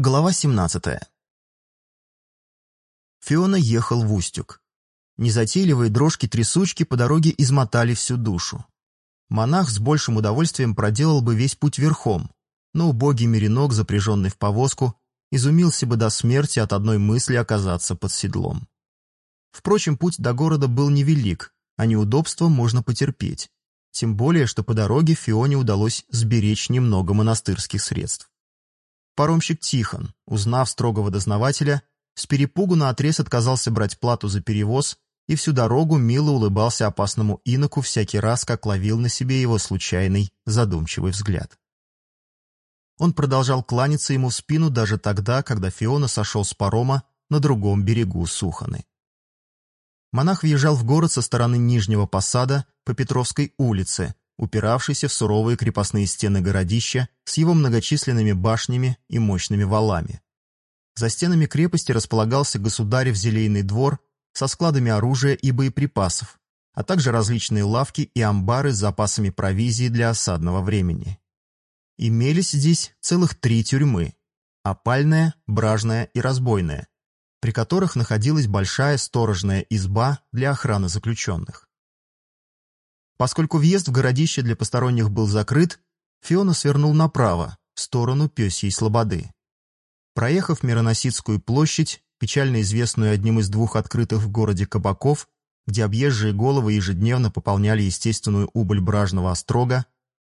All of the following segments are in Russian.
Глава 17. Фиона ехал в Устюг. Незатейливые дрожки-трясучки по дороге измотали всю душу. Монах с большим удовольствием проделал бы весь путь верхом, но убогий меринок, запряженный в повозку, изумился бы до смерти от одной мысли оказаться под седлом. Впрочем, путь до города был невелик, а неудобства можно потерпеть. Тем более, что по дороге Фионе удалось сберечь немного монастырских средств. Паромщик Тихон, узнав строгого дознавателя, с перепугу наотрез отказался брать плату за перевоз и всю дорогу мило улыбался опасному иноку всякий раз, как ловил на себе его случайный, задумчивый взгляд. Он продолжал кланяться ему в спину даже тогда, когда Фиона сошел с парома на другом берегу Суханы. Монах въезжал в город со стороны Нижнего Посада по Петровской улице, упиравшийся в суровые крепостные стены городища с его многочисленными башнями и мощными валами. За стенами крепости располагался государев зелейный двор со складами оружия и боеприпасов, а также различные лавки и амбары с запасами провизии для осадного времени. Имелись здесь целых три тюрьмы – опальная, бражная и разбойная, при которых находилась большая сторожная изба для охраны заключенных. Поскольку въезд в городище для посторонних был закрыт, Фиона свернул направо, в сторону Пёсьей Слободы. Проехав Мироносицкую площадь, печально известную одним из двух открытых в городе кабаков, где объезжие головы ежедневно пополняли естественную убыль бражного острога,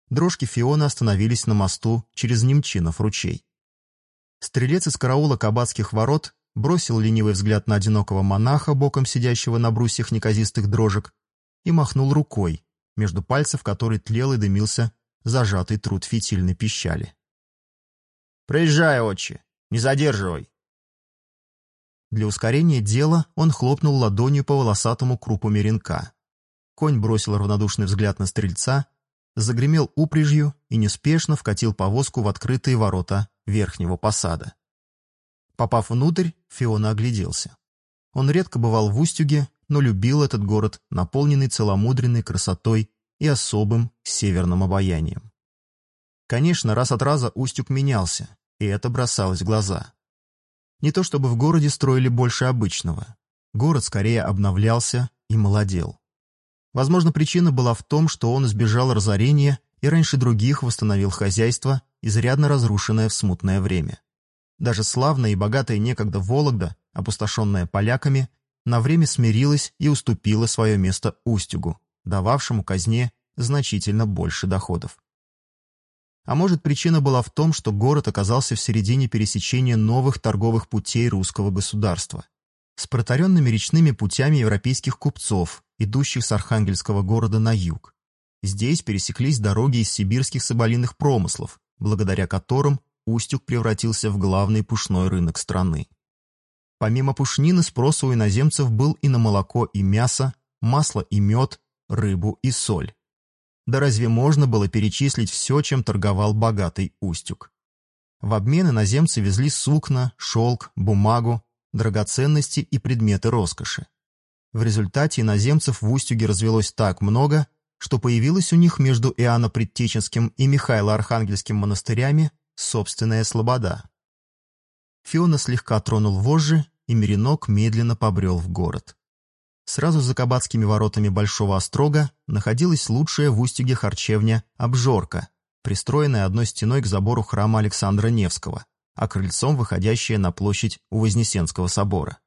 дрожки Фиона остановились на мосту через Немчинов ручей. Стрелец из караула кабацких ворот бросил ленивый взгляд на одинокого монаха, боком сидящего на брусьях неказистых дрожек, и махнул рукой, между пальцев которой тлел и дымился зажатый труд фитильной пищали. «Проезжай, отче, не задерживай!» Для ускорения дела он хлопнул ладонью по волосатому крупу меренка. Конь бросил равнодушный взгляд на стрельца, загремел упряжью и неспешно вкатил повозку в открытые ворота верхнего посада. Попав внутрь, Фиона огляделся. Он редко бывал в Устюге, но любил этот город, наполненный целомудренной красотой и особым северным обаянием. Конечно, раз от раза Устюг менялся, и это бросалось в глаза. Не то чтобы в городе строили больше обычного. Город скорее обновлялся и молодел. Возможно, причина была в том, что он избежал разорения и раньше других восстановил хозяйство, изрядно разрушенное в смутное время. Даже славная и богатая некогда Вологда, опустошенная поляками, на время смирилась и уступила свое место Устюгу, дававшему казне значительно больше доходов. А может, причина была в том, что город оказался в середине пересечения новых торговых путей русского государства, с протаренными речными путями европейских купцов, идущих с Архангельского города на юг. Здесь пересеклись дороги из сибирских соболиных промыслов, благодаря которым Устюг превратился в главный пушной рынок страны. Помимо пушнины спрос у иноземцев был и на молоко и мясо, масло и мед, рыбу и соль. Да разве можно было перечислить все, чем торговал богатый Устюг? В обмен иноземцы везли сукна, шелк, бумагу, драгоценности и предметы роскоши. В результате иноземцев в Устюге развелось так много, что появилась у них между Иоанно-Предтеченским и Михайло-Архангельским монастырями собственная слобода. Фиона слегка тронул вожжи, и Меринок медленно побрел в город. Сразу за кабацкими воротами Большого Острога находилась лучшая в Устюге харчевня «Обжорка», пристроенная одной стеной к забору храма Александра Невского, а крыльцом выходящая на площадь у Вознесенского собора.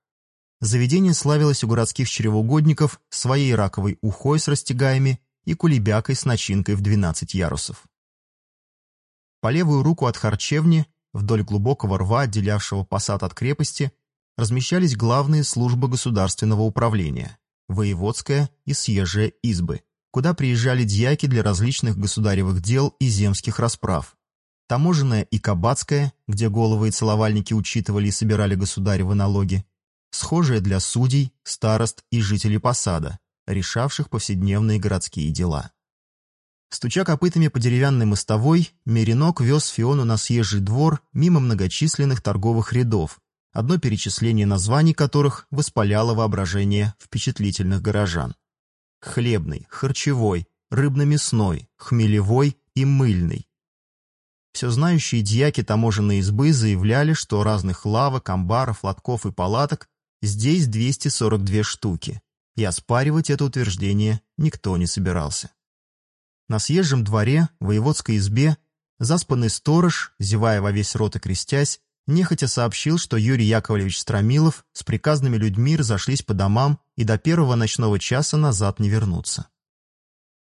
Заведение славилось у городских чревоугодников своей раковой ухой с растягаями и кулебякой с начинкой в 12 ярусов. По левую руку от харчевни Вдоль глубокого рва, отделявшего посад от крепости, размещались главные службы государственного управления, воеводская и съезжая избы, куда приезжали дьяки для различных государевых дел и земских расправ, таможенная и кабацкая, где головы и целовальники учитывали и собирали государевы налоги, схожая для судей, старост и жителей посада, решавших повседневные городские дела. Стуча копытами по деревянной мостовой, Меринок вез Фиону на съезжий двор мимо многочисленных торговых рядов, одно перечисление названий которых воспаляло воображение впечатлительных горожан. Хлебный, харчевой, рыбно-мясной, хмелевой и мыльный. Все знающие дьяки таможенной избы заявляли, что разных лавок, амбаров, лотков и палаток здесь 242 штуки, и оспаривать это утверждение никто не собирался. На съезжем дворе, воеводской избе, заспанный сторож, зевая во весь рот и крестясь, нехотя сообщил, что Юрий Яковлевич Стромилов с приказными людьми разошлись по домам и до первого ночного часа назад не вернутся.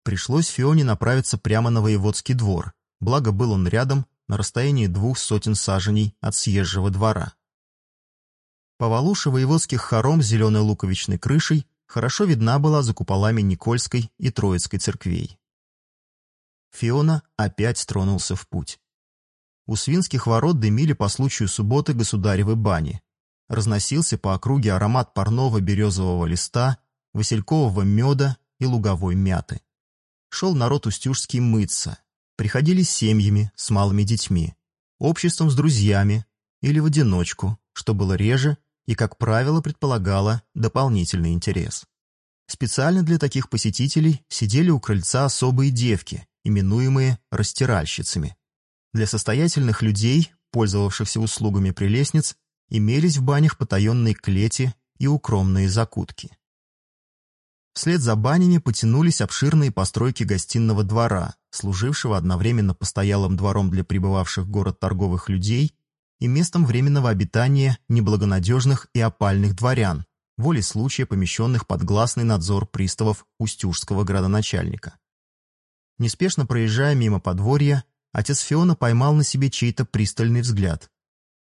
Пришлось Фионе направиться прямо на воеводский двор, благо был он рядом, на расстоянии двух сотен саженей от съезжего двора. Повалуша воеводских хором с зеленой луковичной крышей хорошо видна была за куполами Никольской и Троицкой церквей. Фиона опять тронулся в путь. У свинских ворот дымили по случаю субботы государевы бани. Разносился по округе аромат парного березового листа, василькового меда и луговой мяты. Шел народ устюжский мыться. Приходили с семьями, с малыми детьми, обществом с друзьями или в одиночку, что было реже и, как правило, предполагало дополнительный интерес. Специально для таких посетителей сидели у крыльца особые девки, именуемые растиральщицами. Для состоятельных людей, пользовавшихся услугами прелестниц, имелись в банях потаенные клети и укромные закутки. Вслед за банями потянулись обширные постройки гостиного двора, служившего одновременно постоялым двором для прибывавших в город торговых людей и местом временного обитания неблагонадежных и опальных дворян, волей случая помещенных под гласный надзор приставов Устюжского градоначальника. Неспешно проезжая мимо подворья, отец Фиона поймал на себе чей-то пристальный взгляд.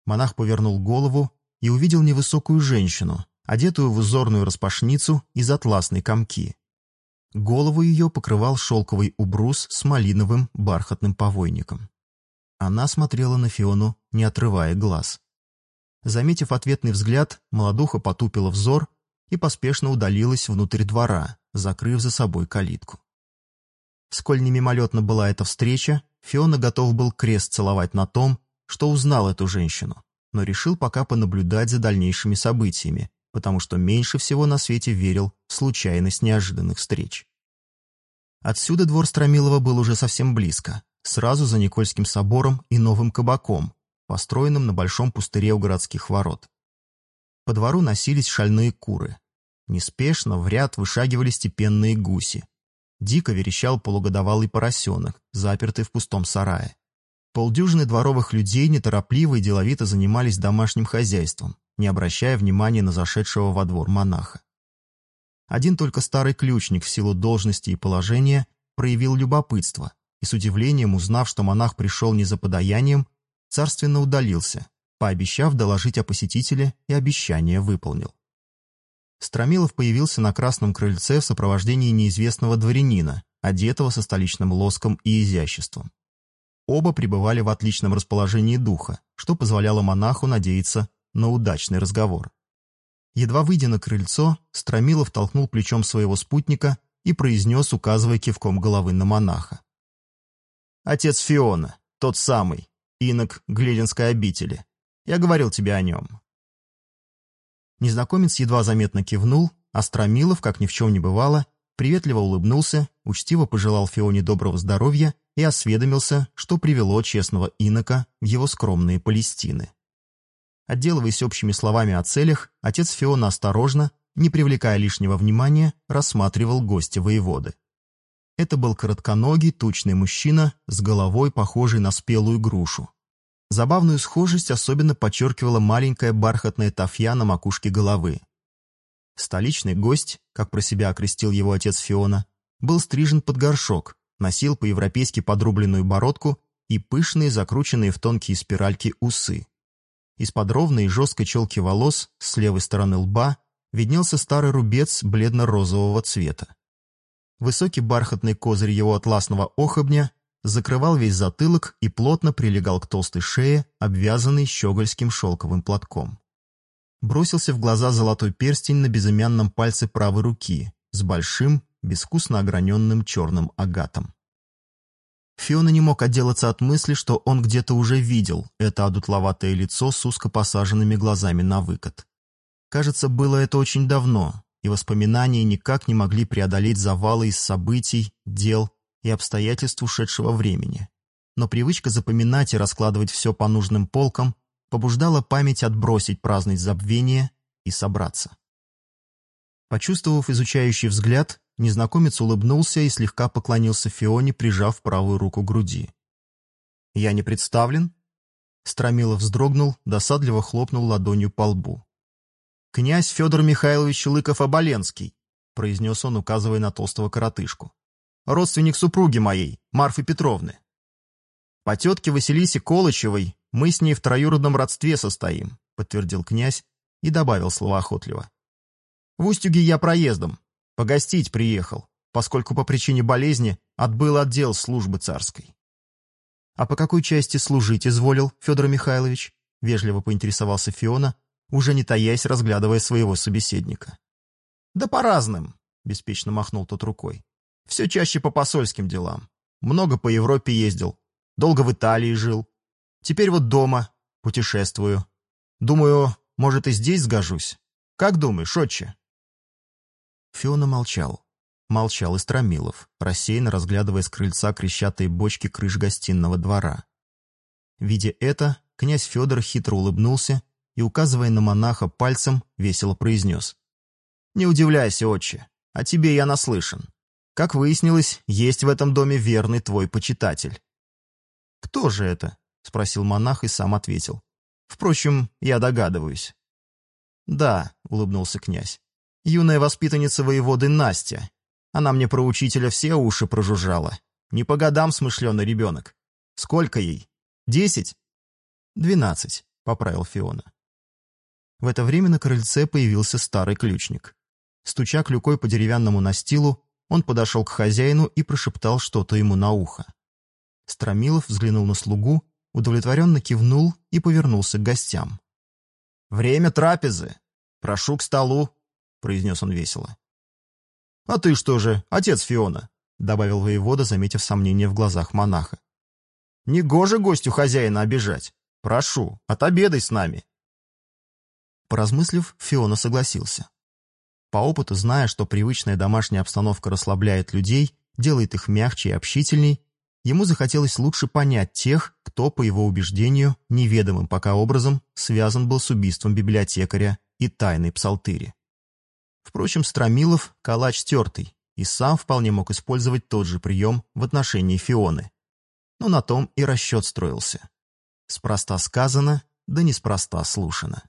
Монах повернул голову и увидел невысокую женщину, одетую в узорную распашницу из атласной комки. Голову ее покрывал шелковый убрус с малиновым бархатным повойником. Она смотрела на Фиону, не отрывая глаз. Заметив ответный взгляд, молодуха потупила взор и поспешно удалилась внутрь двора, закрыв за собой калитку. Сколь не мимолетна была эта встреча, Фиона готов был крест целовать на том, что узнал эту женщину, но решил пока понаблюдать за дальнейшими событиями, потому что меньше всего на свете верил в случайность неожиданных встреч. Отсюда двор Стромилова был уже совсем близко, сразу за Никольским собором и новым кабаком, построенным на большом пустыре у городских ворот. По двору носились шальные куры. Неспешно в ряд вышагивали степенные гуси, Дико верещал полугодовалый поросенок, запертый в пустом сарае. Полдюжины дворовых людей неторопливо и деловито занимались домашним хозяйством, не обращая внимания на зашедшего во двор монаха. Один только старый ключник в силу должности и положения проявил любопытство и с удивлением, узнав, что монах пришел не за подаянием, царственно удалился, пообещав доложить о посетителе и обещание выполнил. Стромилов появился на красном крыльце в сопровождении неизвестного дворянина, одетого со столичным лоском и изяществом. Оба пребывали в отличном расположении духа, что позволяло монаху надеяться на удачный разговор. Едва выйдя на крыльцо, Стромилов толкнул плечом своего спутника и произнес, указывая кивком головы на монаха. «Отец Фиона, тот самый, инок Глединской обители. Я говорил тебе о нем. Незнакомец едва заметно кивнул, а Стромилов, как ни в чем не бывало, приветливо улыбнулся, учтиво пожелал Фионе доброго здоровья и осведомился, что привело честного инока в его скромные Палестины. Отделываясь общими словами о целях, отец Фиона осторожно, не привлекая лишнего внимания, рассматривал гостя воеводы. Это был коротконогий, тучный мужчина с головой, похожей на спелую грушу. Забавную схожесть особенно подчеркивала маленькая бархатная тафья на макушке головы. Столичный гость, как про себя окрестил его отец Фиона, был стрижен под горшок, носил по-европейски подрубленную бородку и пышные, закрученные в тонкие спиральки усы. Из-под ровной и жесткой челки волос с левой стороны лба виднелся старый рубец бледно-розового цвета. Высокий бархатный козырь его атласного охобня закрывал весь затылок и плотно прилегал к толстой шее, обвязанной щегольским шелковым платком. Бросился в глаза золотой перстень на безымянном пальце правой руки с большим, безвкусно ограненным черным агатом. Фиона не мог отделаться от мысли, что он где-то уже видел это одутловатое лицо с узко посаженными глазами на выкат. Кажется, было это очень давно, и воспоминания никак не могли преодолеть завалы из событий, дел и обстоятельств ушедшего времени. но привычка запоминать и раскладывать все по нужным полкам побуждала память отбросить праздность забвения и собраться. Почувствовав изучающий взгляд, незнакомец улыбнулся и слегка поклонился Фионе, прижав правую руку к груди. «Я не представлен?» Стромилов вздрогнул, досадливо хлопнул ладонью по лбу. «Князь Федор Михайлович Лыков-Оболенский», произнес он, указывая на толстого коротышку. «Родственник супруги моей, Марфы Петровны. По тетке Василисе Колычевой мы с ней в троюродном родстве состоим», подтвердил князь и добавил словоохотливо. «В Устюге я проездом, погостить приехал, поскольку по причине болезни отбыл отдел службы царской». «А по какой части служить изволил, Федор Михайлович?» — вежливо поинтересовался Фиона, уже не таясь, разглядывая своего собеседника. «Да по разным», — беспечно махнул тот рукой. «Все чаще по посольским делам. Много по Европе ездил, долго в Италии жил. Теперь вот дома, путешествую. Думаю, может, и здесь сгожусь. Как думаешь, отче?» Фиона молчал. Молчал и Стромилов, рассеянно разглядывая с крыльца крещатые бочки крыш гостиного двора. Видя это, князь Федор хитро улыбнулся и, указывая на монаха пальцем, весело произнес. «Не удивляйся, отче, о тебе я наслышан. Как выяснилось, есть в этом доме верный твой почитатель». «Кто же это?» — спросил монах и сам ответил. «Впрочем, я догадываюсь». «Да», — улыбнулся князь, — «юная воспитанница воеводы Настя, она мне про учителя все уши прожужжала. Не по годам смышленый ребенок. Сколько ей? Десять? Двенадцать, поправил Фиона. В это время на крыльце появился старый ключник. Стуча клюкой по деревянному настилу, он подошел к хозяину и прошептал что-то ему на ухо. Стромилов взглянул на слугу, удовлетворенно кивнул и повернулся к гостям. «Время трапезы! Прошу к столу!» — произнес он весело. «А ты что же, отец Фиона?» — добавил воевода, заметив сомнение в глазах монаха. «Негоже гостю хозяина обижать. Прошу, отобедай с нами». Поразмыслив, Фиона согласился. По опыту, зная, что привычная домашняя обстановка расслабляет людей, делает их мягче и общительней, ему захотелось лучше понять тех, кто, по его убеждению, неведомым пока образом, связан был с убийством библиотекаря и тайной псалтыри. Впрочем, Стромилов – калач тертый, и сам вполне мог использовать тот же прием в отношении Фионы. Но на том и расчет строился. Спроста сказано, да неспроста слушано.